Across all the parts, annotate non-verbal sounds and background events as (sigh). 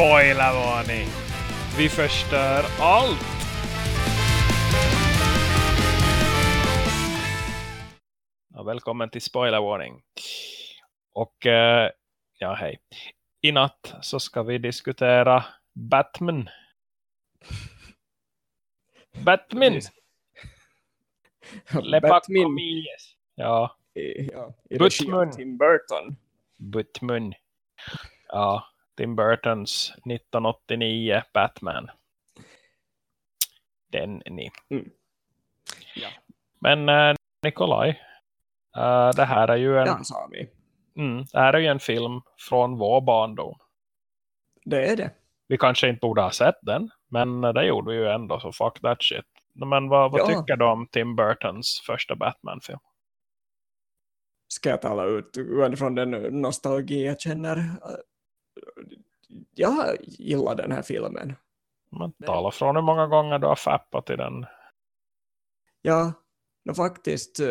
Spoilervarning! Vi förstör allt! Ja, välkommen till Spoilervarning. Och eh, ja, hej. I natt så ska vi diskutera Batman. (laughs) Batman! Batman Ja, ja, av Tim Burton. Batman. Ja, Tim Burtons 1989 Batman. Den ni. Mm. Ja. Men eh, Nikolaj, eh, det här är ju en Ja, Sami. mm, det här är ju en film från vår barndom. Det är det. Vi kanske inte borde ha sett den, men det gjorde vi ju ändå, så fuck that shit. Men vad, vad Ja. tycker du om Tim Burtons första Batman-film? Ska jag tala ut utifrån den nostalgi jag känner. Jag gillar den här filmen. Man Nej. talar från hur många gånger du har fappat i den. Ja, no, faktiskt. eh,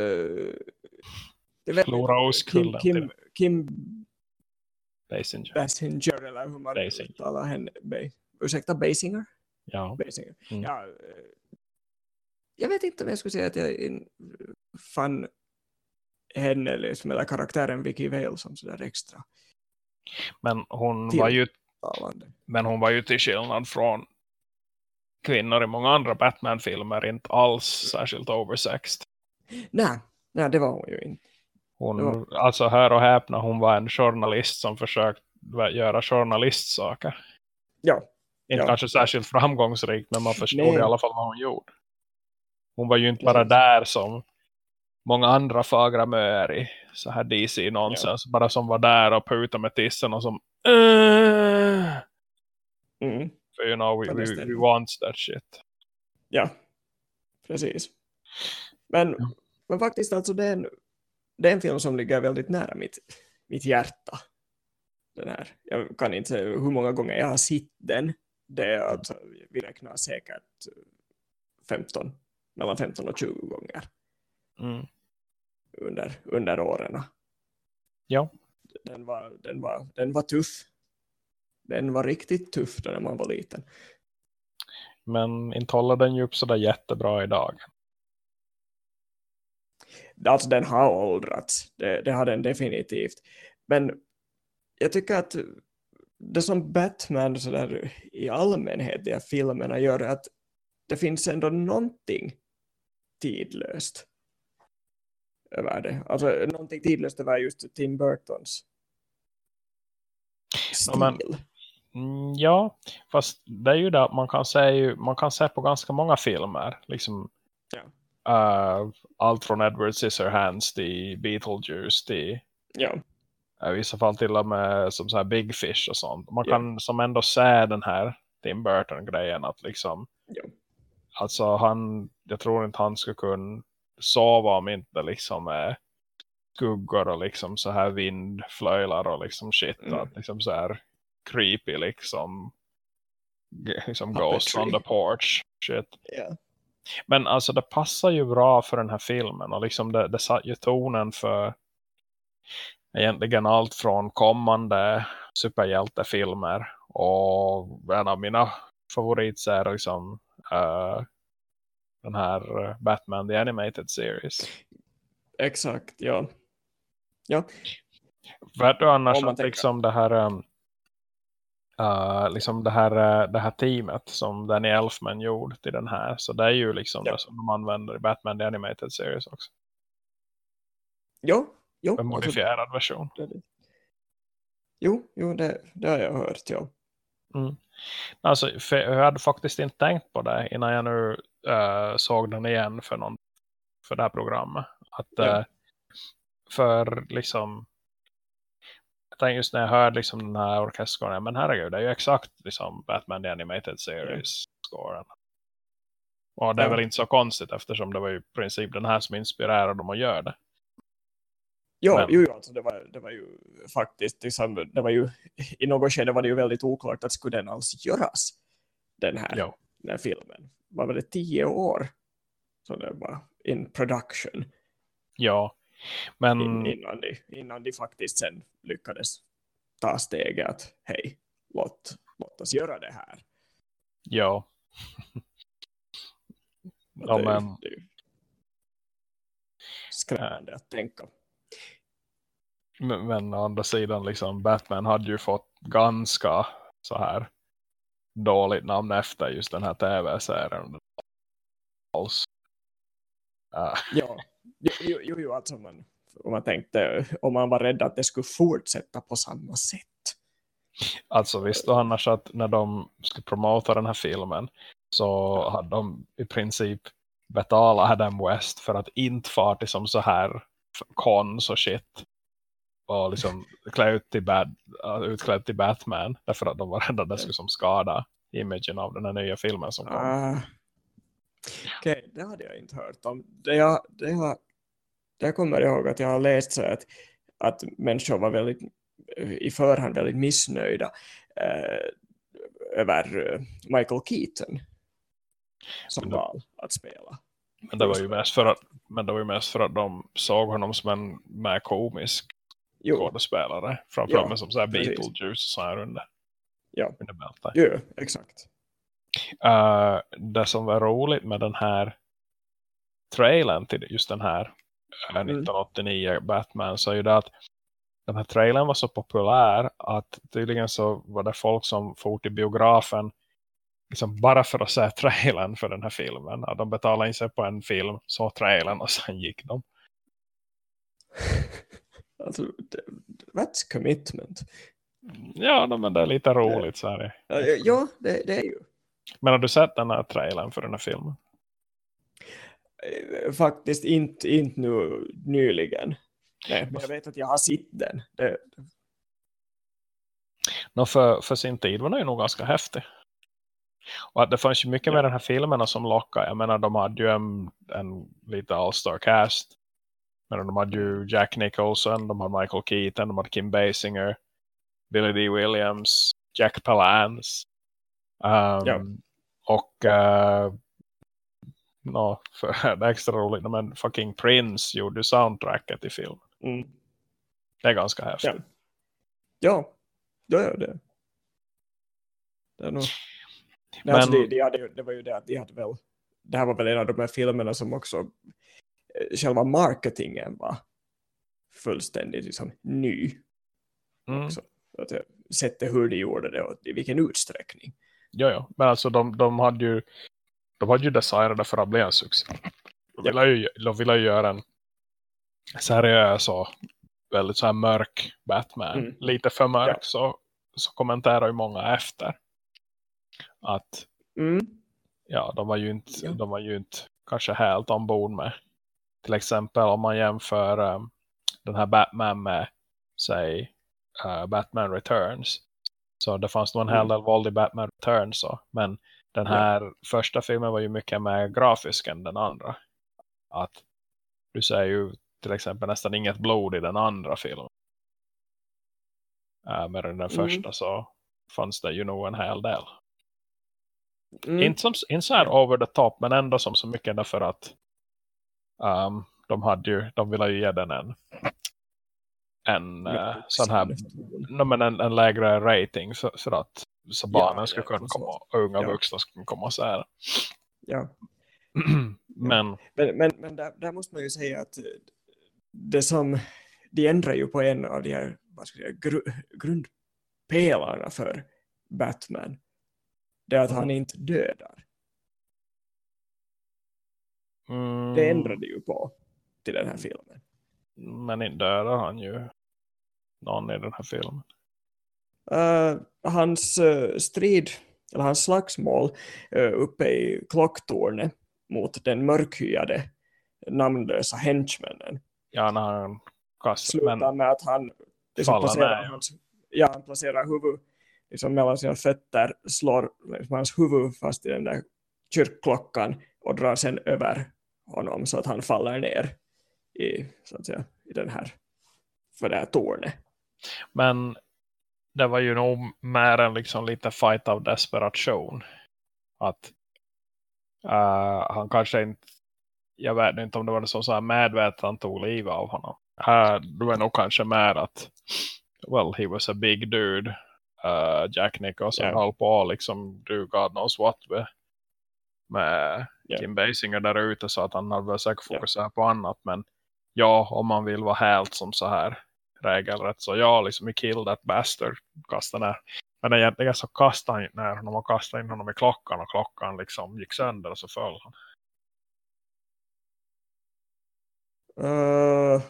det vet Förlora Kim, oskulden Kim, till Kim Basinger. Basinger, eller hur man Basinger. uttalar henne. Ursäkta, Basinger? Ja. Basinger. Mm. Ja, eh, jag vet inte om jag skulle säga att jag fann henne liksom, eller karaktären Vicky Vale som sådär extra Men hon Till- var ju talande. Men hon var ju till skillnad från kvinnor i många andra Batman-filmer inte alls särskilt oversexed. Nej, nej, det var hon ju inte. Hon, Det alltså hör och häpna, hon var en journalist som försökt göra journalistsaker. Ja, Inte Ja. kanske särskilt framgångsrikt, men man förstod Nej. i alla fall vad hon gjorde. Hon var ju inte bara Precis. där som många andra fagra möer i så här DC-nonsens. Bara som var där och putade med tissen och som "Äh." Mm, För you know, we, we, we want that shit. ja, precis. Men, Ja. men faktiskt alltså det är, en, det är en film som ligger väldigt nära mitt, mitt hjärta. Den här. Jag kan inte säga hur många gånger jag har sett den. Det är alltså, vi räknar säkert 15, mellan 15 och 20 gånger Mm. under, under åren. Ja. Den var, den, var, den var tuff. Den var riktigt tuff när man var liten. Men inte håller den ju upp sådär jättebra idag. Alltså den har åldrats. Det, det har den definitivt. Men jag tycker att det som Batman så där, i allmänhet i filmerna gör är att det finns ändå någonting tidlöst över det. Alltså någonting tidlöst över just Tim Burtons stil. Ja, men- Mm, ja, fast det är ju det att man kan se, man kan se på ganska många filmer. Liksom, Ja. eh, allt från Edward Scissorhands till Beetlejuice till Ja, eh, i vissa fall till och med som så här Big Fish och sånt. Man Ja. kan som ändå se den här Tim Burton-grejen att liksom Ja. alltså han, jag tror inte han skulle kunna sova om inte liksom är skuggor och liksom så här vindflöjlar och liksom shit Mm. att liksom så här creepy liksom g- liksom Puppetry. ghosts on the porch shit. ja. Men alltså det passar ju bra för den här filmen och liksom det, det satt ju tonen för egentligen allt från kommande superhjältefilmer och en av mina favoritserier är liksom eh, den här eh, Batman The Animated Series. Exakt, ja. Ja, Vet du annars att liksom det här um, uh, liksom det här, uh, det här teamet som Danny Elfman gjorde till den här så det är ju liksom Ja. det som de använder i Batman The Animated Series också. jo, jo. En alltså, modifierad version. det- det- jo, jo det, det har jag hört, ja. Mm. Alltså, jag hade faktiskt inte tänkt på det innan jag nu eh, såg den igen för, någon, för det här programmet. Att, Ja. eh, för liksom tänkte just när jag hörde liksom den här orkesterscoren, men herregud, det är ju exakt liksom Batman The Animated Series-scoren. Och det är Ja. väl inte så konstigt eftersom det var ju i princip den här som inspirerade dem att göra det. Jo, Men- jo, alltså det var, det var ju faktiskt, liksom, det var ju, i något skede var det ju väldigt oklart att skulle den alls göras, den här, Jo. den här filmen. Var det tio år så det var in production Ja, men in, innan, de, innan de faktiskt sen lyckades ta steget att hej, låt, låt oss göra det här. Ja. ja det, men... det är skrämmande att tänka. Men, men å andra sidan liksom Batman hade ju fått ganska så här dåligt namn efter just den här tv-serien. Alls. Uh. Ja, (laughs) jo, jo, jo alltså man, om man tänkte, om man var rädd att det skulle fortsätta på samma sätt. Alltså visst då annars att när de skulle promota den här filmen så hade de i princip betalat Adam West för att inte fara till som så här cons och shit och liksom klä ut till, bad, utklädd till Batman därför att de var rädda att det skulle som skada imagen av den här nya filmen som kom. Uh, Okej, okay, det hade jag inte hört om. Det jag, det jag, det jag kommer ihåg att jag har läst så att, att människor var väldigt i förhand väldigt missnöjda eh, över eh, Michael Keaton som val att spela. Men det var ju mest för att, men det var ju mest för att de såg honom som en mer komisk skådespelare. Framförallt ja, som så här Beetlejuice och så här under, ja. under bältet. Ja, exakt. Uh, det som var roligt med den här trailern till just den här 1989 mm. Batman så är ju det att den här trailern var så populär att tydligen så var det folk som for till biografen liksom bara för att se trailern för den här filmen. Att de betalade in sig på en film, så trailern och sen gick de. (laughs) alltså, that's commitment. Ja, men det är lite roligt så här. Ja, det, det är ju. Men har du sett den här trailern för den här filmen? Eh, faktiskt inte, inte nu nyligen. Nej, men jag vet att jag har sett den. Det... No, för, för sin tid var den ju nog ganska häftig. Och att det fanns ju mycket ja. med den här filmerna som lockade. Jag menar, de hade ju en, en lite all-star cast. Men de hade ju Jack Nicholson, de hade Michael Keaton, de hade Kim Basinger, Billy D. Williams, Jack Palance. Um, ja. Och uh, no, för (laughs) det är extra roligt, men fucking Prince gjorde soundtracket i filmen. Mm. Det är ganska häftigt. Ja, ja, ja det. Det är nog... Men, alltså det, det, hade, det var ju det att de hade väl det här var väl en av de här filmerna som också eh, själva marketingen var fullständigt liksom, ny. Mm. Också. Att jag sett hur de gjorde det och i vilken utsträckning. Ja, ja. Men alltså de, de hade ju de hade ju designat för att bli en succé. De ville ju, de ville ju göra en seriös och väldigt så här mörk Batman. Mm. Lite för mörk ja. så, så kommenterar ju många efter. Att mm. ja, de var ju inte, ja. de var ju inte kanske helt ombord med. Till exempel om man jämför um, den här Batman med säg uh, Batman Returns. Så det fanns nog en hel mm. del våld i Batman Returns. Så. Men den här ja. första filmen var ju mycket mer grafisk än den andra. Att du ser ju till exempel nästan inget blod i den andra filmen. Äh, med den mm. första så fanns det ju nog en hel del. Mm. Inte, som, inte så här over the top men ändå som så mycket därför att um, de hade ju, de ville ju ge den en en uh, sån här no, men en, en lägre rating för, för att så barnen ja, ska kunna komma och unga ja. vuxna ska kunna komma och säga Ja. (clears throat) men men, men, men där, där, måste man ju säga att det som de ändrar ju på en av de här vad ska jag säga, gru, grundpelarna för Batman det är att han inte dödar. Mm. Det ändrade ju på till den här filmen. Men inte dödar han ju någon i den här filmen. Uh, hans uh, strid, eller hans slagsmål uh, uppe i klocktornet mot den mörkhyade namnlösa henchmännen Ja, när han kastar. Slutar med att han liksom placerar, hans, ja, han placerar huvud liksom mellan sina fötter, slår liksom hans huvud fast i den där kyrkklockan och drar sen över honom så att han faller ner i, så att säga, i den här för det här tornet. Men det var ju nog mer än liksom lite fight av desperation. Att uh, han kanske inte jag vet inte om det var så, så här medvetet han tog livet av honom. Här, det var nog kanske mer att well, he was a big dude uh, Jack Nicholson Ja. höll på liksom do God knows what med, med Ja. Kim Basinger där ute så att han hade väl säkert fokuserat på annat men ja, om man vill vara helt som så här regelrätt så ja, liksom i Kill That Bastard kastade ner men egentligen så kastade han ner honom och kastade in honom i klockan och klockan liksom gick sönder och så föll han. Uh,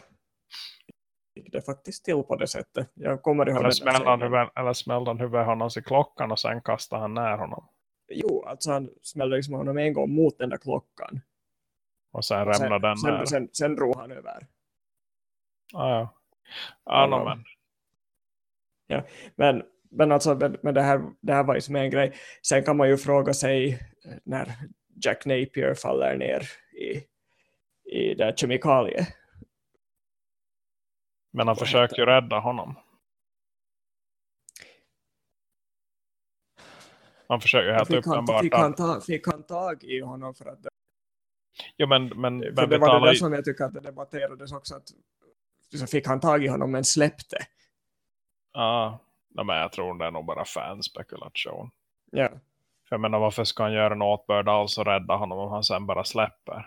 gick det faktiskt till på det sättet. Jag kommer ihåg Eller smällde, han huvudet, eller smällde han huvudet honom i klockan och sen kastade han ner honom. Jo, alltså han smällde liksom honom en gång mot den där klockan. Och sen rämnade den sen, sen, sen drog han över. Ah, ja, ja. no, Ja. men. Men, men alltså, men, men det, här, det här var ju som en grej. Sen kan man ju fråga sig eh, när Jack Napier faller ner i, i det kemikalie. men han Vad försökte ju rädda honom. Han försöker helt uppenbart. fick, han ta, fick han tag i honom för att Jo, men, men, men det var det där som jag tycker att det debatterades också att så fick han tag i honom men släppte. ja, no, men jag tror det är nog bara fanspekulation. Ja. För jag menar, varför ska han göra en åtbörd alls och rädda honom om han sen bara släpper?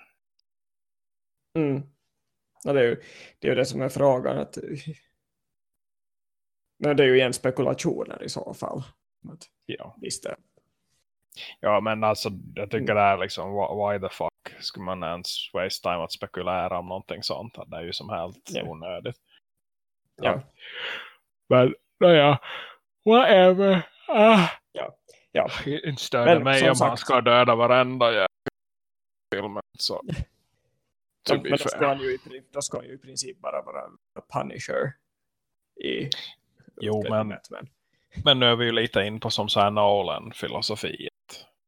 Mm. Ja, det, är ju, det är ju det som är frågan. Att, men det är ju igen spekulationer i så fall. Att, Ja. visst det. Ja, men alltså jag tycker Mm. det är liksom why the fuck skulle man ens waste time att spekulera om någonting sånt. Det är ju som helt Ja. onödigt. Ja. Men, naja, whatever. Ah. Ja. Inte stödja Men, mig om han sagt- ska döda varenda jävla filmen. Så. Men, men då, ska han ju i, då ska han ju i princip bara vara Punisher i Jo, men- Batman. Men nu är vi ju lite in på som så här Nolan-filosofi.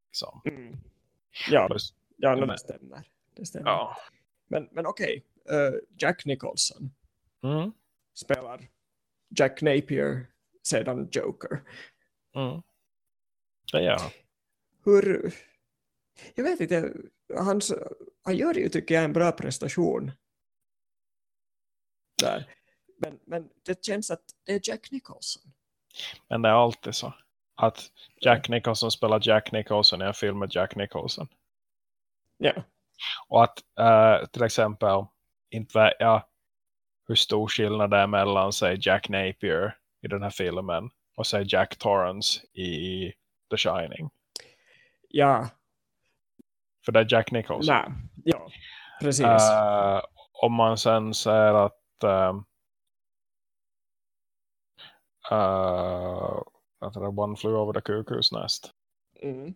Liksom. Mm. Ja, Plus, ja men- det stämmer. Det stämmer. ja. Men, men okej, eh, Jack Nicholson Mm. spelar Jack Napier sedan Joker. Mm. Det gör han. Hur... Jag vet inte, hans, han gör ju tycker jag en bra prestation. Där. Men, men det känns att det är Jack Nicholson. Men det är alltid så. Att Jack Nicholson spelar Jack Nicholson i en film med Jack Nicholson. Ja, Och att eh, till exempel inte jag hur stor skillnad det är mellan säg Jack Napier i den här filmen och säg Jack Torrance i The Shining. ja, För det är Jack Nicholson. nej, ja, precis. Eh, om man sen säger att uh, uh, One Flew Over the Cuckoo's Nest. Mm.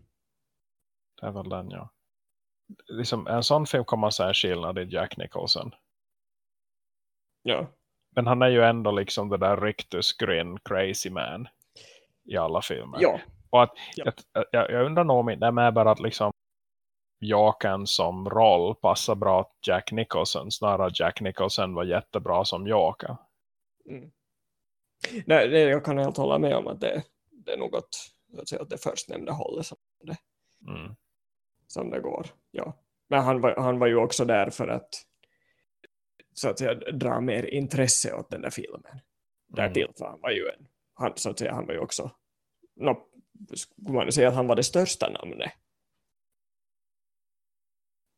Det är väl den, ja. Liksom, en sån film kommer man säga skillnad i Jack Nicholson. Ja, Men han är ju ändå liksom det där riktigt grin crazy man i alla filmer. ja, Och att, Ja. jag, jag, jag undrar nog om det är bara att liksom Jokern som roll passar bra till Jack Nicholson. Snarare att Jack Nicholson var jättebra som Joker. Mm. Nej, det, jag kan helt hålla med om att det, det är något så att säga, att det förstnämnda hållet som, Mm. Som det går. Ja. Men han var, han var ju också där för att så att säga, dra mer intresse åt den där filmen. Därtill för han var ju en, han, så att säga, han var ju också no, skulle man säga att han var det största namnet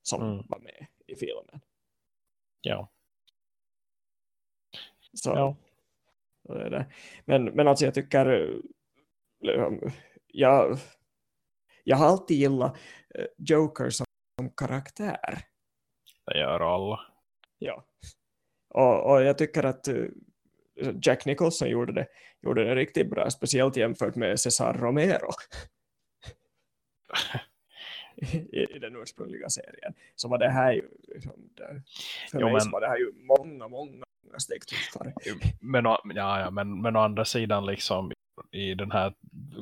som Mm. var med i filmen. Ja. Så, Ja. det är det. Men, men alltså jag tycker eh, jag, jag har alltid gillat Joker som, som karaktär. Det gör alla. Ja. Och, och jag tycker att eh, Jack Nicholson gjorde det, gjorde det riktigt bra, speciellt jämfört med Cesar Romero (laughs) i, i den ursprungliga serien. Så var det här ju, liksom, för Jo, mig men- var det här ju många, många, många steg tuffare. Men, ja, ja, men, men å andra sidan liksom i den här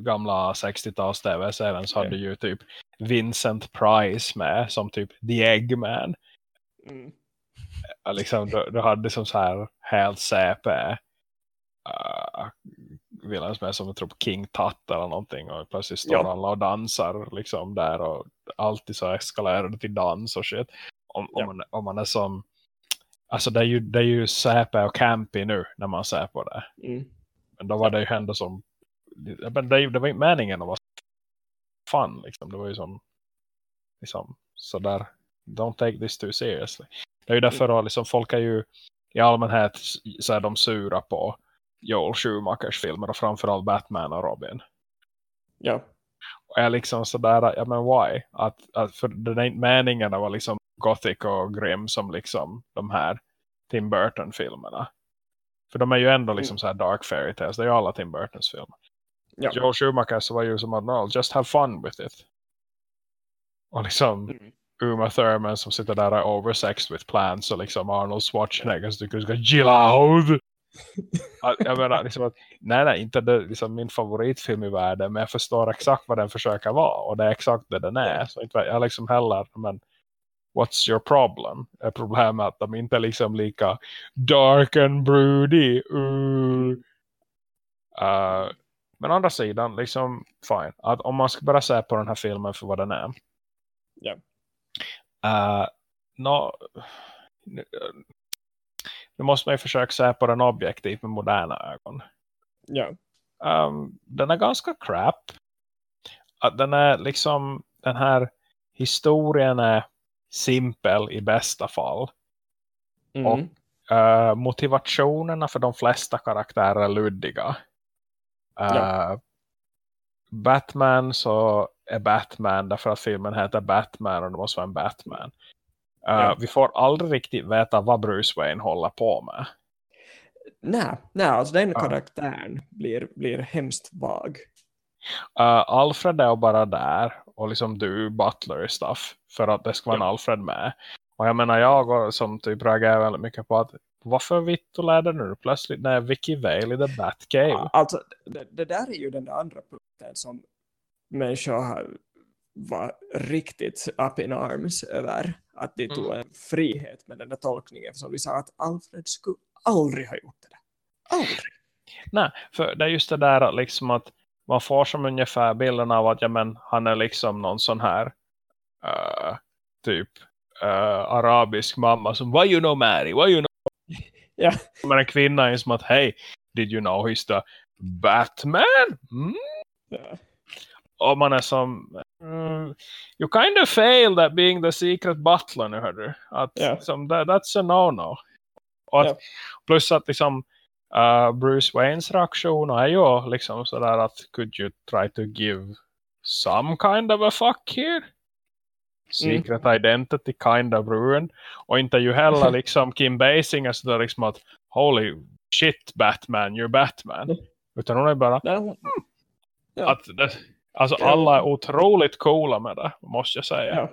gamla 60-tals tv-serien så hade ju typ Vincent Price med som typ The Eggman. Mm. Liksom, du, du hade som så här helt CP uh, villains med som jag tror på King Tut eller någonting och plötsligt står Ja. alla och dansar liksom där och alltid så eskalerade till dans och shit. Om, om, Ja. man, om man är som alltså det är ju, det är ju CP och campy nu när man ser på det. Mm. Men då var det ju ändå som men det, det var inte meningen att vara fun. Liksom. Det var ju som liksom, sådär, don't take this too seriously. Det är ju därför mm. liksom, folk är ju i allmänhet så är de sura på Joel Schumachers filmer och framförallt Batman och Robin. Ja. Och jag liksom sådär, ja men why? Att, att, för inte meningen att vara liksom gothic och grim som liksom de här Tim Burton-filmerna. För de är ju ändå liksom mm. så här dark fairy tales. Det är ju alla Tim Burtons filmer. Ja. Joel Schumacher så var ju som no, just have fun with it. Och liksom mm. Uma Thurman som sitter där och oversexed with plants och liksom Arnold Schwarzenegger som tycker ska gilla loud. (laughs) jag menar liksom att, nej nej, inte det liksom min favoritfilm i världen men jag förstår exakt vad den försöker vara och det är exakt det den är. Så inte jag liksom heller, men what's your problem? Är problemet att de inte är liksom lika dark and broody. Uh. Uh, men andra sidan, liksom fine. Att om man ska bara se på den här filmen för vad den är. Ja. Uh, no, nu måste man ju försöka se på den objektivt med moderna ögon. Ja. Um, den är ganska crap. Att den är liksom, den här historien är simpel i bästa fall. Mm. Och uh, motivationerna för de flesta karaktärer är luddiga. Uh, ja. Batman så är Batman därför att filmen heter Batman och det måste vara en Batman. Uh, ja. Vi får aldrig riktigt veta vad Bruce Wayne håller på med. Nej, nej alltså den karaktären blir, blir hemskt vag. Uh, Alfred är bara där och liksom du butler stuff för att det ska vara ja. en Alfred med. Och jag menar jag som typ reagerar väldigt mycket på att varför vitt och läder nu plötsligt när Vicky Vale i The Batcave? Alltså det, det, där är ju den andra punkten som människor var riktigt up in arms över att de tog mm. en frihet med den där tolkningen som vi sa att Alfred skulle aldrig ha gjort det. Aldrig. Nej, för det är just det där liksom att man får som ungefär bilden av att ja, men, han är liksom någon sån här uh, typ uh, arabisk mamma som why you know Mary, why you (laughs) ja. men en kvinna är som att hej, did you know he's the Batman? Mm? Ja. Och man är som mm, you kind of failed at being the secret butler nu hörde att yeah. som, that, that's a no-no och att, yeah. plus att liksom uh, Bruce Waynes reaktion är ju liksom sådär att could you try to give some kind of a fuck here secret mm. identity kind of ruined och inte ju heller (laughs) liksom Kim Basinger sådär liksom att holy shit Batman, you're Batman utan hon är bara mm, ja. att det, Alltså alla är otroligt coola med det, måste jag säga. Ja,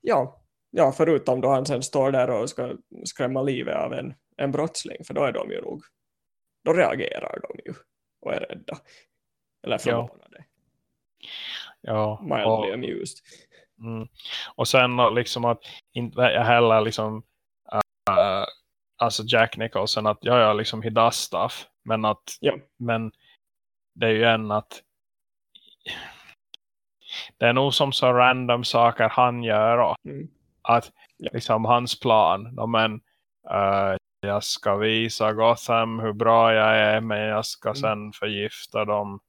ja. ja förutom då han sen står där och ska skrämma livet av en, en brottsling. För då är de ju nog, då reagerar de ju och är rädda. Eller förvånade. Ja. Mildly och, amused. Mm. Och sen liksom att inte jag heller liksom uh, alltså Jack Nicholson att ja, ja liksom he does stuff. Men att ja. men det är ju en att det är nog som så random saker han gör mm. att ja. liksom hans plan men uh, jag ska visa Gotham hur bra jag är men jag ska mm. sen förgifta dem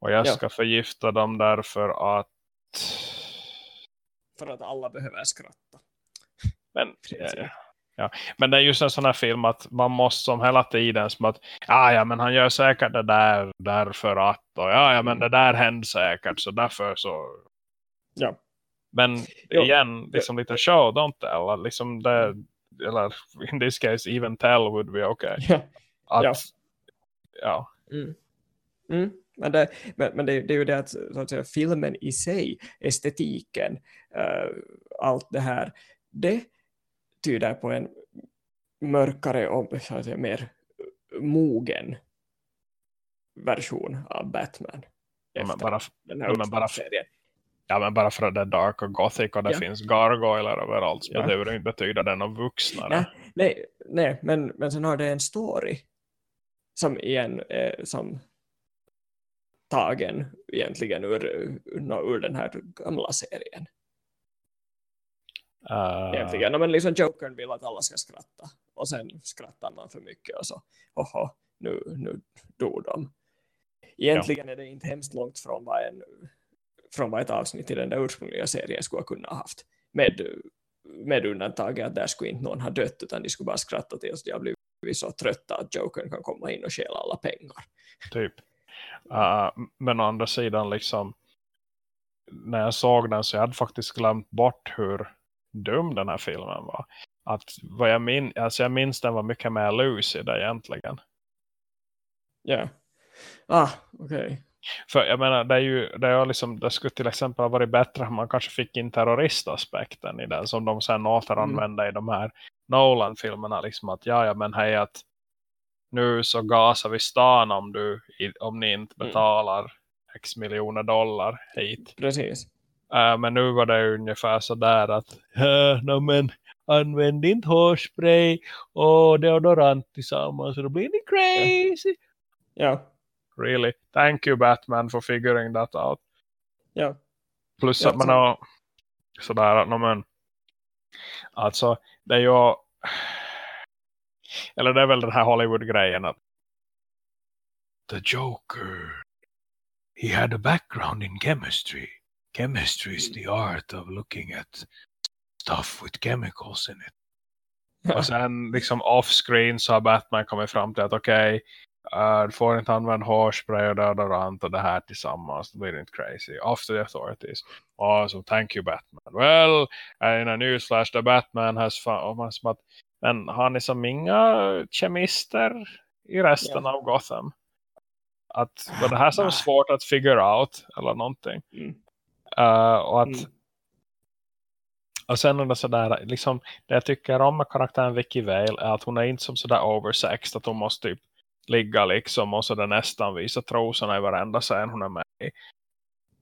och jag ja. ska förgifta dem därför att för att alla behöver skratta men ja, Ja. Men det är just en sån här film att man måste som hela tiden som att ja, ja men han gör säkert det där därför att och ja, ja men mm. det där händer säkert så därför så ja. Men jo. igen, liksom lite show, don't tell. Liksom det, eller in this case, even tell would be okay. Ja. Att, ja. ja. Mm. Mm. Men, det, men, men det, det, är ju det att, så att säga, filmen i sig, estetiken, uh, allt det här, det tyder på en mörkare och så att säga, mer mogen version av Batman. Men bara, men bara. Ja, men bara för att det är dark och gothic och det ja. finns gargoyler överallt så ja. behöver det inte betyda den av vuxna. Nej, nej, nej men, men sen har det en story som igen är som tagen egentligen ur, ur, den här gamla serien. Uh... Egentligen, men liksom Jokern vill att alla ska skratta. Och sen skrattar man för mycket och så, oho, nu, nu dog de. egentligen är det inte hemskt långt från vad, en, från vad ett avsnitt i den där ursprungliga serien skulle kunna ha haft. Med, med undantaget att där skulle inte någon ha dött utan de skulle bara skratta tills de har blivit så trötta att Jokern kan komma in och stjäla alla pengar. Typ. Uh, men å andra sidan liksom när jag såg den så jag hade faktiskt glömt bort hur dum den här filmen var. Att vad jag, min, alltså jag minns den var mycket mer lucid egentligen. Ja. Yeah. Ah, okej. Okay. För jag menar, det är ju det, är liksom, det skulle till exempel ha varit bättre om man kanske fick in terroristaspekten i den som de sen återanvände mm. i de här Nolan-filmerna. Liksom att ja, ja men hej att nu så gasar vi stan om, du, om ni inte mm. betalar mm. x miljoner dollar hit. Precis. Uh, men nu var det ungefär så där att uh, no, men använd inte hårspray och deodorant tillsammans så då blir ni crazy. Ja. Really? Thank you Batman for figuring that out. Ja. Plus att man har sådär att no, men, alltså det är ju eller det är väl den här Hollywood-grejen att The Joker he had a background in chemistry. Chemistry is the art of looking at stuff with chemicals in it. Och sen liksom off-screen så har Batman kommit fram till att okej, okay, Uh, du får inte använda hårspray och deodorant och det här tillsammans. Det blir inte crazy. After the authorities. Awesome, thank you Batman. Well, in a newsflash, the Batman has found... Men har ni som inga kemister i resten yeah. av Gotham? Att var det här som är (laughs) svårt att figure out eller någonting. Mm. Uh, och att mm. och sen är det sådär, liksom, det jag tycker om med karaktären Vicky Vale är att hon är inte som sådär oversext att hon måste typ ligga liksom och så det nästan visa trosorna i varenda scen hon är med i.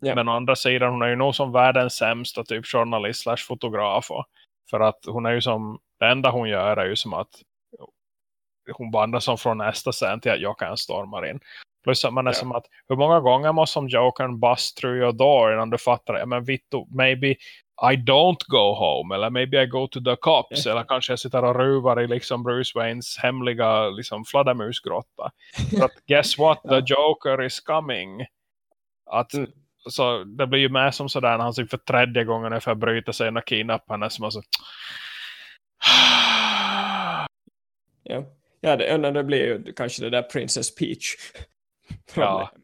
Yeah. Men å andra sidan hon är ju nog som världens sämsta typ journalist slash fotograf. För att hon är ju som, det enda hon gör är ju som att hon vandrar som från nästa scen till att Jokern stormar in. Plus att man är yeah. som att, hur många gånger måste som Jokern bust through your door innan du fattar det? Men Vittu, maybe i don't go home eller maybe I go to the cops eller kanske jag sitter och ruvar i liksom Bruce Waynes hemliga liksom fladdermusgrotta. För att guess what, (laughs) the Joker is coming. Att, mm. så det blir ju med som sådär när han för tredje gången ungefär bryter sig och kidnappar henne som alltså (sighs) Ja, ja det, det blir ju kanske det där Princess Peach. ja (laughs)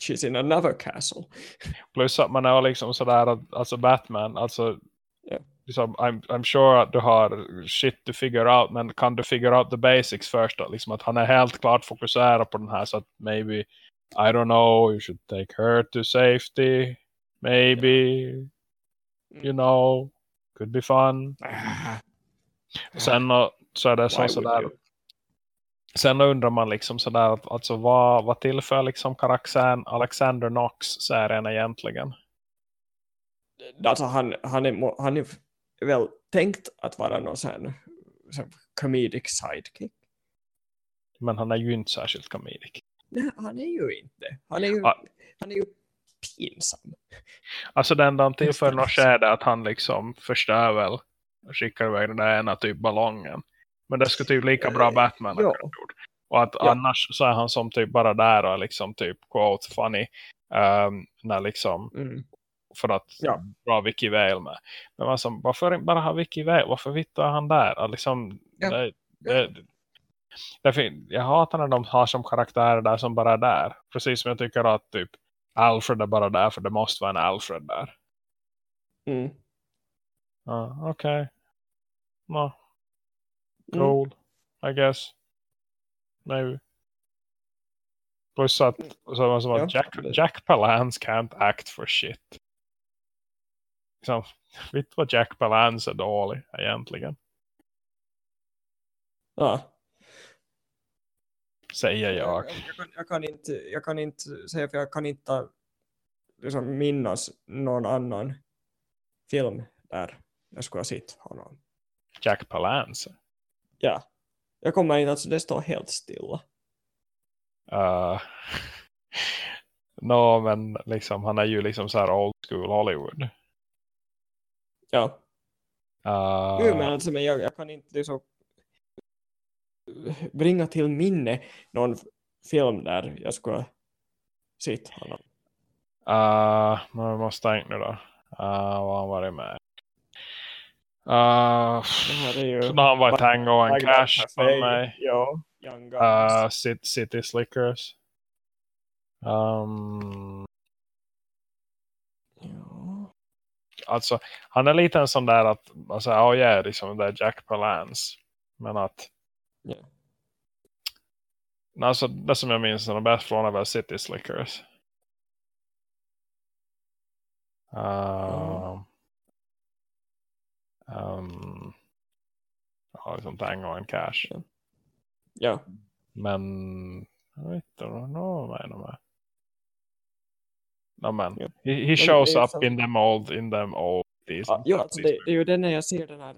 she's in another castle. (laughs) Plus att man är liksom sådär att alltså Batman, alltså yeah. liksom, I'm, I'm sure att du har shit to figure out men kan du figure out the basics först då? Liksom att han är helt klart fokuserad på den här så att maybe, I don't know, you should take her to safety maybe yeah. you know could be fun. Ah. Sen så är det så sådär Sen undrar man liksom sådär att alltså vad, vad tillför liksom karaktären Alexander Knox serien egentligen? Alltså han, han, är, han är väl tänkt att vara någon sån, sån comedic sidekick. Men han är ju inte särskilt comedic. Nej, han är ju inte. Han är ju, ah. han är ju pinsam. Alltså den enda han tillför något skede att han liksom förstör väl och skickar iväg den där ena typ ballongen. Men det skulle typ lika bra Batman ja. gjort. Och att ja. annars så är han som typ bara där och liksom typ quote funny. Um, när liksom mm. för att ja. bra Vicky Vale med. Men alltså, varför bara ha Vicky Vale? Varför vittar han där? Och liksom, ja. det, det, det, jag hatar när de har som karaktärer där som bara är där. Precis som jag tycker att typ Alfred är bara där för det måste vara en Alfred där. Mm. Uh, Okej. Okay. No. Mm. Cool, mm. I guess. Maybe. Plus att, så, så ja. Jack, Jack Palance can't act for shit. Liksom, (laughs) vet vad Jack Palance är dålig egentligen. Ja. Säger jag. Jag, jag, kan, jag, kan, inte, jag kan inte säga för jag kan inte liksom minnas någon annan film där jag skulle ha sett honom. Jack Palance? Ja. Jag kommer in att det står helt stilla. Uh, (laughs) no, men liksom, han är ju liksom så här old school Hollywood. Ja. Uh, jo, men alltså, men jag, jag kan inte liksom bringa till minne någon film där jag skulle sett honom? Uh, man måste tänka nu då. Uh, vad han varit med? Uh, ju... när han var Tango and Cash för mig. Ja, Young. Uh, City Slickers. Um, ja. Alltså, han är lite en sån där att alltså, ja, jag är liksom där Jack Palance. Men att yeah. alltså, det som jag minns är de bäst från väl City Slickers. Uh, um, ja, liksom Tango and Cash. Ja. ja. Men jag vet inte vad med. No, men. Yeah. He, he shows up så... in them old in them old ja, ja alltså det, det, är ju det när jag ser den här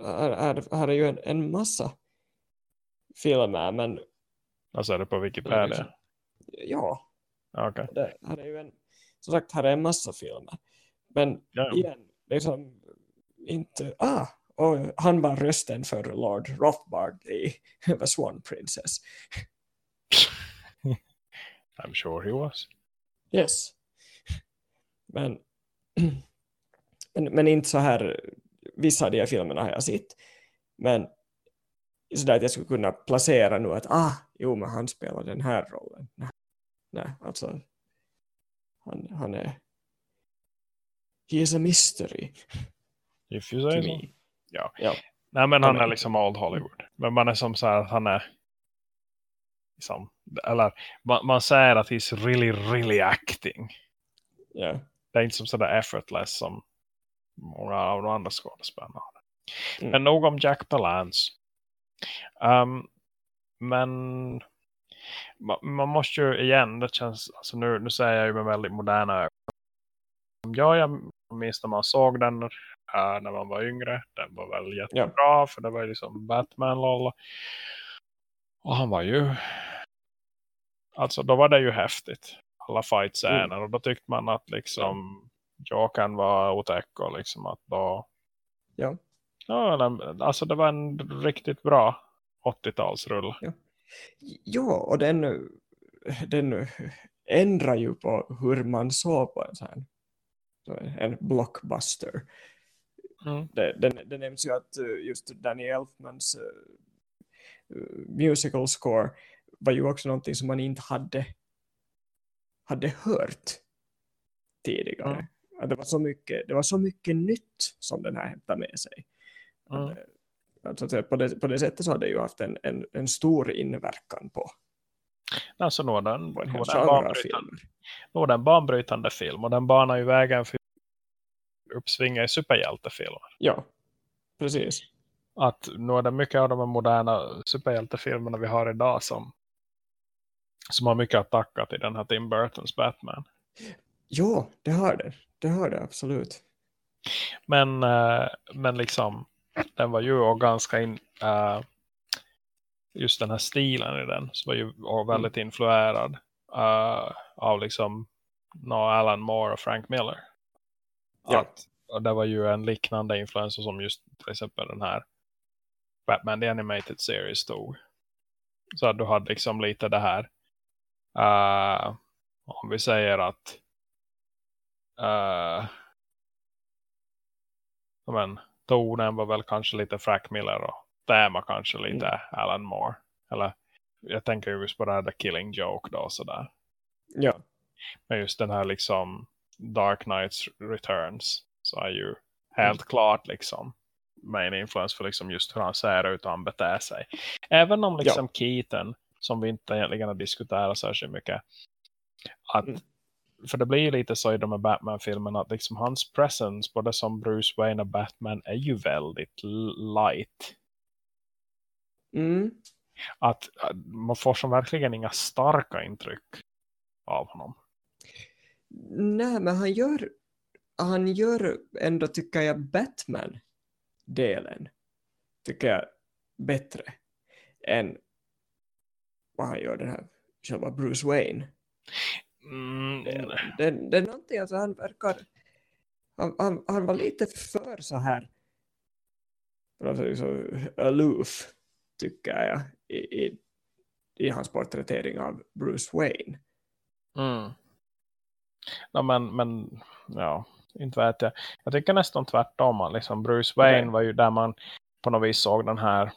här, här, här är ju en, en massa filmer men alltså är det på Wikipedia? Liksom, ja. Okay. Det, här är ju en som sagt, här är en massa filmer. Men ja. igen, liksom inte... Ah, och han var rösten för Lord Rothbard i (laughs) The Swan Princess. (laughs) I'm sure he was. Yes. Men, men, (clears throat) men inte så här... Vissa av de här filmerna har jag sett. Men sådär att jag skulle kunna placera nu att ah, jo men han spelar den här rollen. Nej, nej alltså han, han är he is a mystery. If you say so. Ja. ja. Nej men han är liksom old Hollywood. Men man är som så att han är liksom, eller man, man säger att he's really really acting. Ja. Det är inte som sådär effortless som många av de andra skådespelarna mm. Men nog om Jack Palance. Um, men man, måste ju igen, det känns, alltså nu, nu säger jag ju med väldigt moderna ögon. Ja, jag minns när man såg den här när man var yngre. Den var väl jättebra ja. för det var ju liksom Batman-lolla. Och han var ju alltså då var det ju häftigt. Alla fight-scener mm. och då tyckte man att liksom ja. kan vara otäck och liksom att då ja. Ja, alltså det var en riktigt bra 80-talsrull. Ja. Ja, och den, den ändrar ju på hur man såg på en sån här en blockbuster. Mm. Det, det, det nämns ju att eh, just Danny Elfmans uh, musical score var ju också någonting som man inte hade hade hört tidigare. Mm. Att det, var så mycket, det var så mycket nytt som den här hämtade med sig. Mm. Alltså, på, det, på det sättet så har det ju haft en, en, en stor inverkan på Alltså nå den, på en nå den, banbrytande, nå den banbrytande film och den banar ju vägen för uppsvinga i superhjältefilmer. Ja, precis. Att nu är det mycket av de moderna superhjältefilmerna vi har idag som, som har mycket att tacka till den här Tim Burtons Batman. Ja, det har det. Det har det absolut. Men, eh, men liksom den var ju ganska in, uh, just den här stilen i den så var ju mm. väldigt mm. influerad uh, av liksom no, Alan Moore och Frank Miller. Ja. Att, och det var ju en liknande influens som just till exempel den här Batman The Animated Series tog. Så att du hade liksom lite det här uh, om vi säger att uh, men, tonen var väl kanske lite Frank Miller och tema kanske lite mm. Alan Moore. Eller jag tänker just på det här The Killing Joke då sådär. Ja. Men just den här liksom Dark Knights Returns så är ju helt mm. klart liksom main influence för liksom just hur han ser ut och han beter sig. Även om liksom ja. Keaton som vi inte egentligen har diskuterat särskilt mycket att mm för det blir ju lite så i de här Batman-filmerna att liksom hans presence både som Bruce Wayne och Batman är ju väldigt light. Mm. Att, att man får som verkligen inga starka intryck av honom. Nej, men han gör han gör ändå tycker jag Batman-delen tycker jag bättre än vad han gör den här själva Bruce Wayne. Mm. Det, det, det, är någonting, alltså han verkar han, han, han var lite för så här alltså, så aloof tycker jag i, i, i hans porträttering av Bruce Wayne. Mm. Ja, men, men ja, inte vet jag. Jag tycker nästan tvärtom. Liksom Bruce Wayne okay. var ju där man på något vis såg den här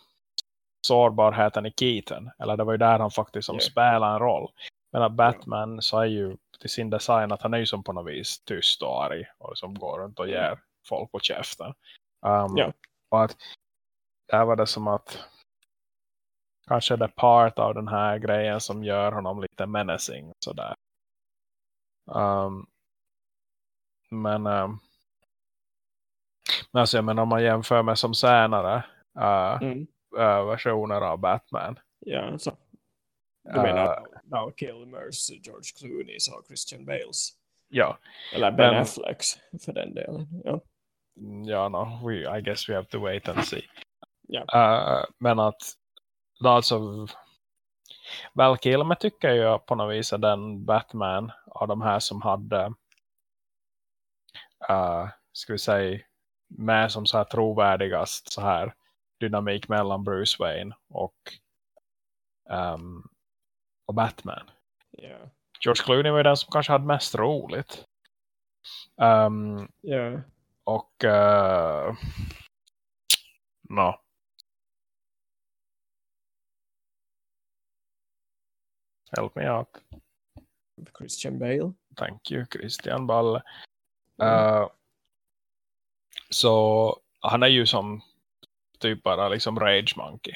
sårbarheten i Keaton. Eller det var ju där han faktiskt som yeah. spelade en roll. Men Batman är ju till sin design att han är ju som på något vis tyst och arg. Och som går runt och ger folk på käften. Um, yeah. Och att där var det som att kanske det är part av den här grejen som gör honom lite menacing. Sådär. Um, men um, alltså jag menar om man jämför med som senare uh, mm. uh, versioner av Batman. Ja, så. Du menar uh, Now Kilmers, George Clooney och Christian Bales? Ja. Eller Ben men, Afflecks för den delen. Ja, ja no, we, I guess we have to wait and see. Ja. Uh, men att alltså Val Kilmer tycker jag på något vis är den Batman av de här som hade uh, ska vi säga med som så här trovärdigast så här dynamik mellan Bruce Wayne och um, och Batman. Yeah. George Clooney var den som kanske hade mest roligt. Um, yeah. Och uh, no. Help me out. Christian Bale. Thank you, Christian Bale. Mm. Uh, så han är ju som typ bara liksom Rage Monkey.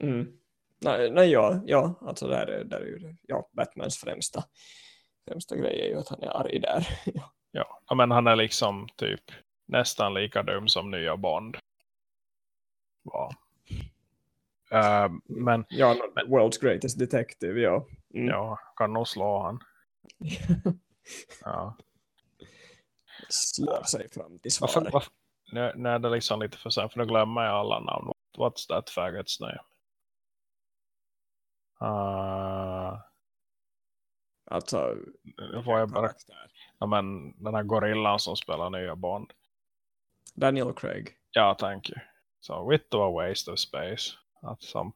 Mm. Nej, nej ja, ja, alltså där är, där är ju ja, Batmans främsta, främsta grej är ju att han är arg där. (laughs) ja. ja, men han är liksom typ nästan lika dum som nya Bond. Ja. Uh, men, ja, men, world's greatest detective, ja. Mm. Ja, kan nog slå han. (laughs) ja. Slår sig fram till svaret. Varför, varför, nu, nu är det liksom lite för sen, för nu glömmer jag alla namn. What's that faggots name? Uh, alltså, får jag bara, ja, men, den här gorillan som spelar nya Bond. Daniel Craig. Ja, thank you. So, with a waste of space. Att som,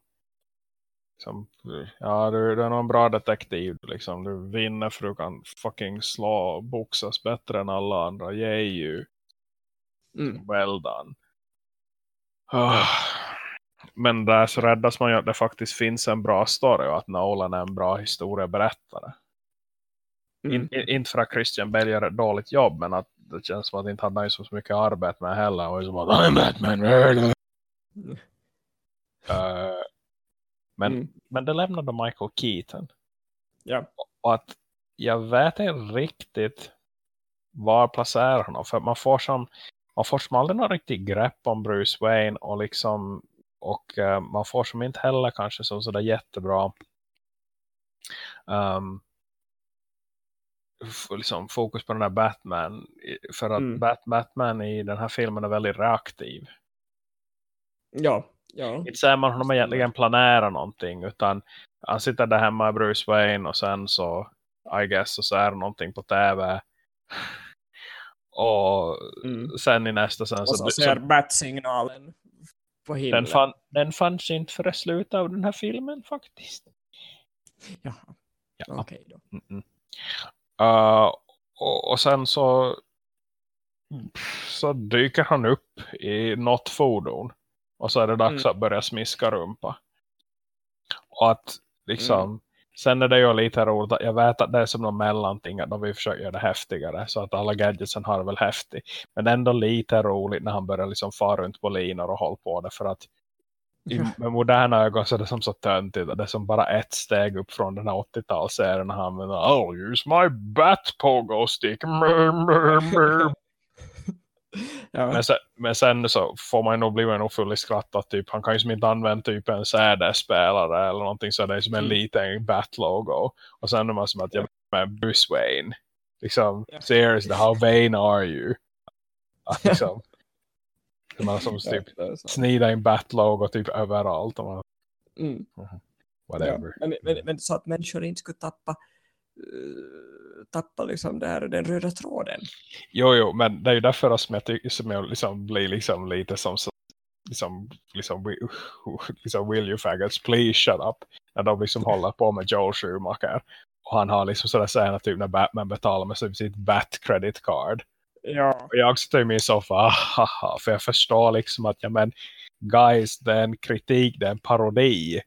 som, ja, du, du är en bra detektiv. Liksom. Du vinner för du kan fucking slå boxas bättre än alla andra. Yay you. Mm. Well done. Oh. Men där så räddas man ju att det faktiskt finns en bra story och att Nolan är en bra historieberättare. Mm. In, in, inte för att Christian Bale gör ett dåligt jobb men att det känns som att inte hade så mycket arbete med heller. Och så bara, I'm Batman. Mm. (laughs) Uh, men, mm. men det lämnade Michael Keaton. Ja. Och att jag vet inte riktigt var placerar honom. För man får som man får som aldrig någon riktigt grepp om Bruce Wayne och liksom och uh, man får som inte heller kanske som sådär jättebra um, liksom fokus på den här Batman för att mm. Bat Batman i den här filmen är väldigt reaktiv. Ja, ja. Inte säger man honom egentligen planerar någonting utan han sitter där hemma med Bruce Wayne och sen så I guess så är det någonting på tv och mm. sen i nästa sen och så, så ser bat-signalen på himlen. Den, fann, den fanns inte för slutet av den här filmen faktiskt. Jaha, ja. okej okay, då. Mm -mm. Uh, och, och, sen så så dyker han upp i något fordon. Och så är det dags mm. att börja smiska rumpa. Och att liksom mm. Sen är det ju lite roligt att jag vet att det är som någon mellanting att de vill försöka göra det häftigare så att alla gadgetsen har väl häftigt. Men ändå lite roligt när han börjar liksom fara runt på linor och hålla på det för att i, med moderna ögon så är det som så töntigt det är som bara ett steg upp från den här 80-talsserien när han använder I'll use my bat pogo stick (laughs) (laughs) Ja. Men, sen, men, sen, så får man nog bli nog full i skratt typ, han kan ju som inte använda typ en CD-spelare eller någonting så det är som en mm. liten bat-logo. Och sen är man som att jag med Bruce Wayne. Liksom, yeah. seriously, how vain are you? Att (laughs) liksom, man som typ snida en bat-logo typ överallt. Och man, mm. Mhm. Whatever. Ja, men, men, men, så att människor inte skulle tappa tappa liksom där, den röda tråden. Jo, jo, men det är ju därför som jag, som jag liksom blir liksom lite som liksom, liksom, (laughs) liksom will you faggots please shut up. När de liksom håller på med Joel Schumacher. Och han har liksom sådär scener typ när Batman betalar med sitt Bat credit card. Ja. och jag sitter i min soffa haha, för jag förstår liksom att ja men guys det är en kritik, det är en parodi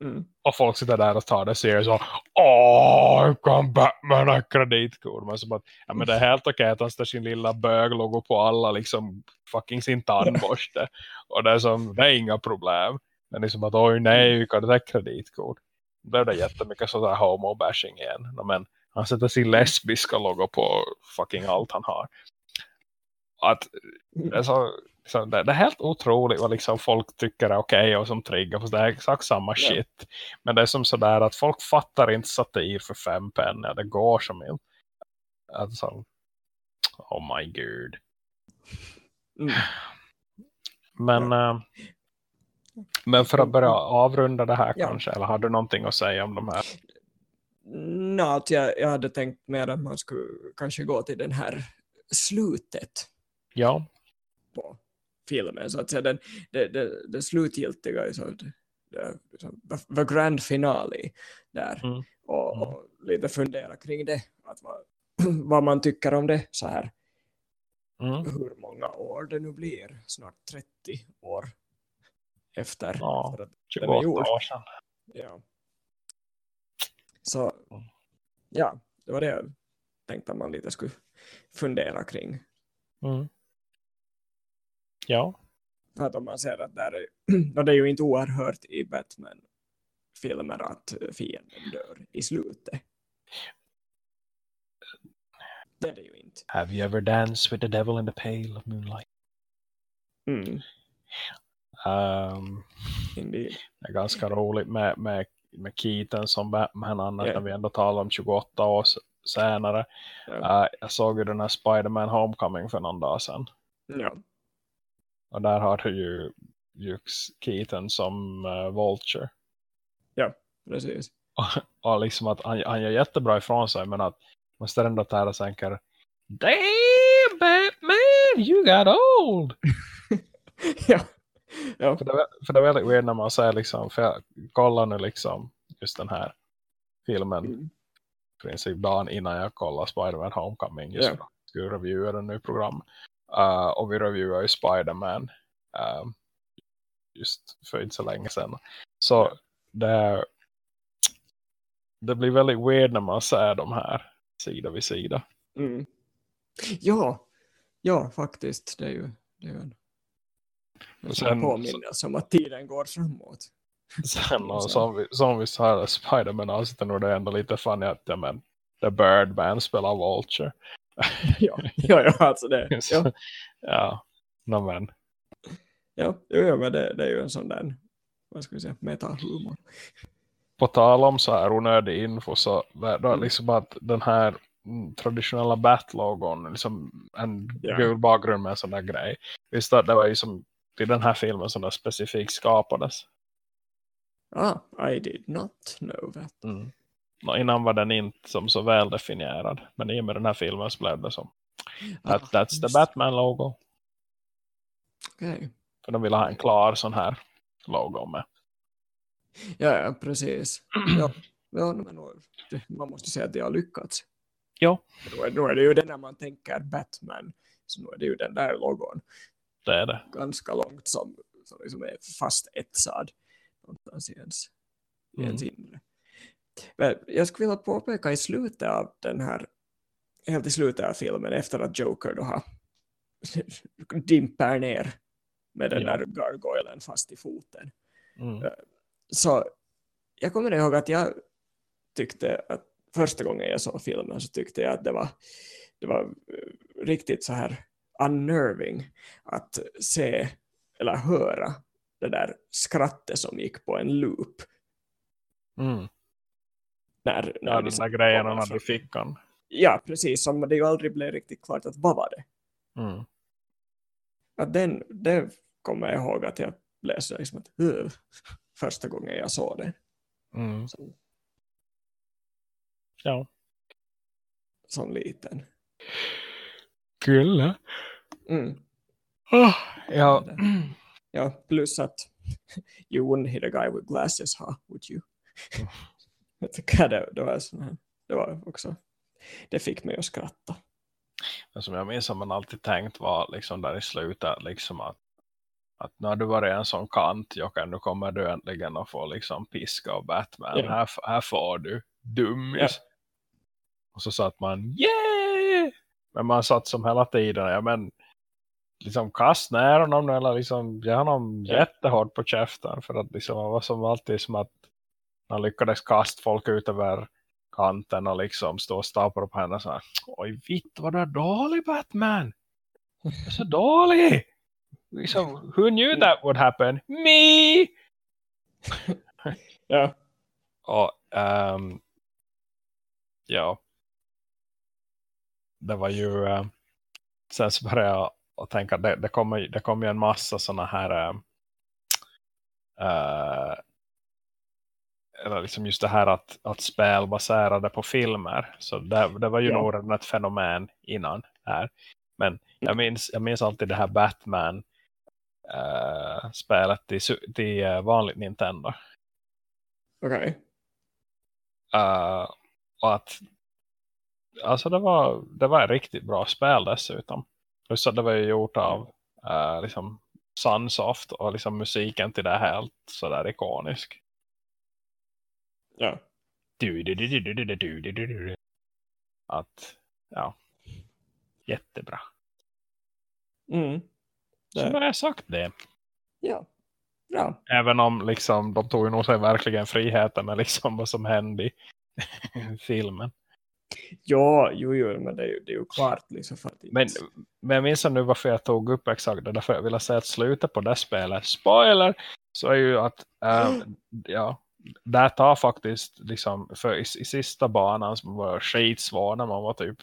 Mm. och folk sitter där och tar det seriöst och Åh, hur kan Batman ha kreditkort? Men, som att, ja, men det är helt okej att han ställer sin lilla böglogo på alla liksom fucking sin tandborste. (laughs) och det är som, det är inga problem. Men liksom att oj nej, hur kan det där kreditkort? Då blev det jättemycket sådär homo-bashing igen. Men han sätter sin lesbiska logo på fucking allt han har. Att det så det, det är helt otroligt vad liksom folk tycker är okej okay och som triggar. För det är exakt samma Ja. shit. Men det är som sådär att folk fattar inte satir för fem pennor. Det går som inte. Alltså, oh my god. Mm. Men, eh, men för att börja avrunda det här Ja. kanske. Eller har du någonting att säga om de här? Nå, att jag, jag hade tänkt mer att man skulle kanske gå till den här slutet Ja, på filmen. Så att säga, den, det, det, det slutgiltiga, det, det, liksom, the grand finale där. Mm. Och, och lite fundera kring det. Att vad, (clears throat) vad man tycker om det så här. mm. Hur många år det nu blir. Snart 30 år efter. Ja. För att, 28 är gjord. år sedan. ja. Så ja, det var det jag tänkte att man lite skulle fundera kring. Mm. Ja, För att om man ser att där är, (clears throat) och det är ju inte oerhört i Batman-filmer att fienden dör i slutet. Det är det ju inte. Have you ever danced with the devil in the pale of moonlight? Mm, Um, indeed. det är ganska roligt med, med, med Keaton som Batman annars Ja. när vi ändå talar om 28 år senare. Ja. Uh, jag såg ju den här Spider-Man Homecoming för någon dag sedan. Ja. Och där har du ju, ju Keaton som uh, Vulture. Precis. Och liksom att han, han gör jättebra ifrån sig men att man står ändå där och tänker Damn Batman, you got old! (laughs) ja. Ja. För det, är- för det är väldigt weird när man säger liksom, för jag kollar nu liksom just den här filmen Mm. i princip dagen innan jag kollar Spider-Man Homecoming just Ja. för att reviewa den nu i program. Uh, och vi reviewar ju Spider-Man um, just för inte så länge sedan. Så det, det blir väldigt weird när man ser de här sida vid sida. Mm. Ja. Ja, faktiskt. Det är ju, det är ju en, en sen- påminnelse om att tiden går framåt. Sen och som vi, som vi sa Spider-Man avsnitten och det är ändå lite funny att ja, men, The Birdman spelar Vulture. (laughs) ja, ja, ja, alltså det. (laughs) Ja, ja. No, men. ja, jo, jo, men det, det är ju en sån där, vad ska vi säga, metahumor. På tal om så här onödig info så var det Mm. liksom att den här traditionella Bat-logon liksom en Ja. gul bakgrund med en sån där grej. Visst att det var ju som till den här filmen som den specifikt skapades. Ah, I did not know that. Mm. Innan var den inte som så väl definierad. Men i och med den här filmen så blev det som that, that's the just- Batman-logo. Okej. För de ville ha en klar sån här logo med. Ja, ja, precis. (clears throat) Ja, ja men man måste säga att det har lyckats. Ja. Då är, då är det ju det när man tänker Batman, så nu är det ju den där logon Det är det. ganska långt som, som liksom är fast etsad någonstans i ens, i ens inre. Men jag skulle vilja påpeka i slutet av den här, helt i slutet av filmen, efter att Joker då har (laughs) dimper ner med den Ja. där gargoylen fast i foten. Mm. Så jag kommer ihåg att jag tyckte att första gången jag såg filmen så tyckte jag att det var, det var eh, riktigt så här unnerving att se eller höra det där skrattet som gick på en loop Mm. När, när Ja, liksom där grejen kommer han hade i fickan. Ja, precis, som det ju aldrig blev riktigt klart att vad var det? Mm. Att den, det kommer jag ihåg att jag läste liksom att "Ugh", (laughs) första gången jag såg det. Mm. Som, Ja. som liten. Kul. Mm. Oh, ja. ja, plus att (laughs) you wouldn't hit a guy with glasses, huh, would you? Jag tycker det, det, var det var också, det fick mig att skratta. Men som jag minns har man alltid tänkt var liksom där i slutet liksom att att när du varit en sån kant Jocke, nu kommer du äntligen att få liksom piska och Batman. Yeah. Här, här får du dummis. Yeah. Och så satt man, yeah! Men man satt som hela tiden, ja men liksom kast ner honom eller liksom ge honom yeah. jättehårt på käften för att liksom var som alltid som att han lyckades kasta folk ut över kanten och liksom stå och stapla på henne så här, oj vitt vad du är dålig Batman du är så dålig liksom, who knew that would happen? Me! (laughs) Ja och um, ja det var ju uh, sen så började jag och tänka det, det kommer det kommer ju en massa såna här uh, eller liksom just det här att, att spel baserade på filmer så det, det var ju ja. nog redan ett fenomen innan här men jag minns, jag minns alltid det här Batman uh, spelet till, till uh, vanligt Nintendo okej okay. uh, och att alltså det var, det var ett riktigt bra spel dessutom Plus att det var ju gjort av uh, liksom Sunsoft och liksom musiken till det helt sådär ikonisk. Ja. Att, ja. Jättebra. Mm. Så har jag sagt det. Ja. Ja. Även om liksom, de tog nog sig verkligen friheten med liksom vad som hände i filmen. Ja, jo, jo men det är ju, det är ju klart. Liksom för att men, men jag minns nu varför jag tog upp exakt det. Därför jag ville säga att slutet på det spelet, spoiler, så är ju att äh, ja, där tar faktiskt liksom, för i, i sista banan som var skitsvår när man var typ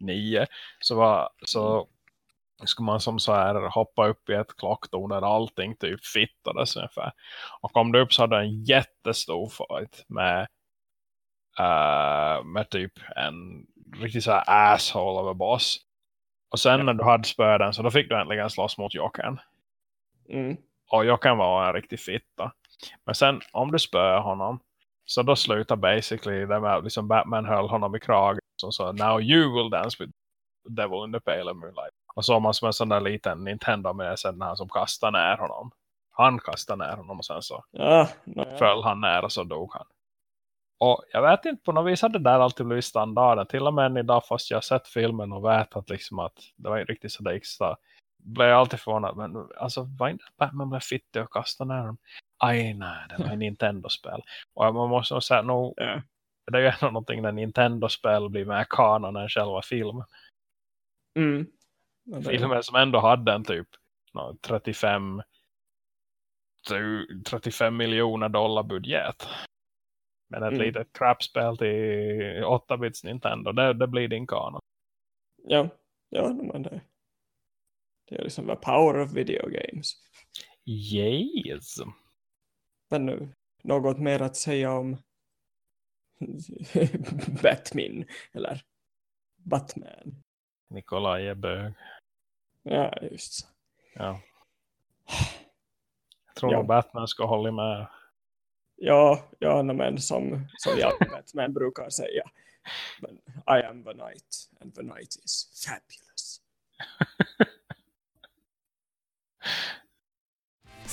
nio, så var så ska man som så här hoppa upp i ett klocktorn där allting typ fittades ungefär. Och kom du upp så hade en jättestor fight med uh, med typ en riktigt så här asshole av en boss. Och sen när du hade spöden så då fick du äntligen slåss mot Jocken. Mm. Och Jocken var en riktig fitta. Men sen om du spöar honom så då slutar basically det med liksom Batman höll honom i kragen och sa now you will dance with the devil in the pale of moonlight. Och så man som en sån där liten Nintendo med sen han som kastar ner honom. Han kastade ner honom och sen så ja, föll han ner och så dog han. Och jag vet inte, på något vis hade det där alltid blivit standarden. Till och med än idag fast jag har sett filmen och vet att, liksom att det var inte riktigt så det gick så. Blev jag alltid förvånad. Men alltså, var inte Batman blev fittig och kastade ner dem? Aj nej, det var en (laughs) Nintendo-spel. Och man måste nog säga, nog, ja. det är ju ändå någonting när Nintendo-spel blir mer kanon än själva filmen. Mm. Filmen som ändå hade en typ no, 35 35 miljoner dollar budget. Men ett mm. litet crapspel till 8-bits Nintendo, det, det blir din kanon. Ja, ja men det, det är liksom the power of video games. Yes. Men något mer att säga om (laughs) Batman eller Batman. Nikolaj är bög. Ja, just så. Ja. Jag tror ja. nog Batman ska hålla med Ja, ja men som, som jag (laughs) vet, men brukar säga. Men I am the night and the night is fabulous. (laughs)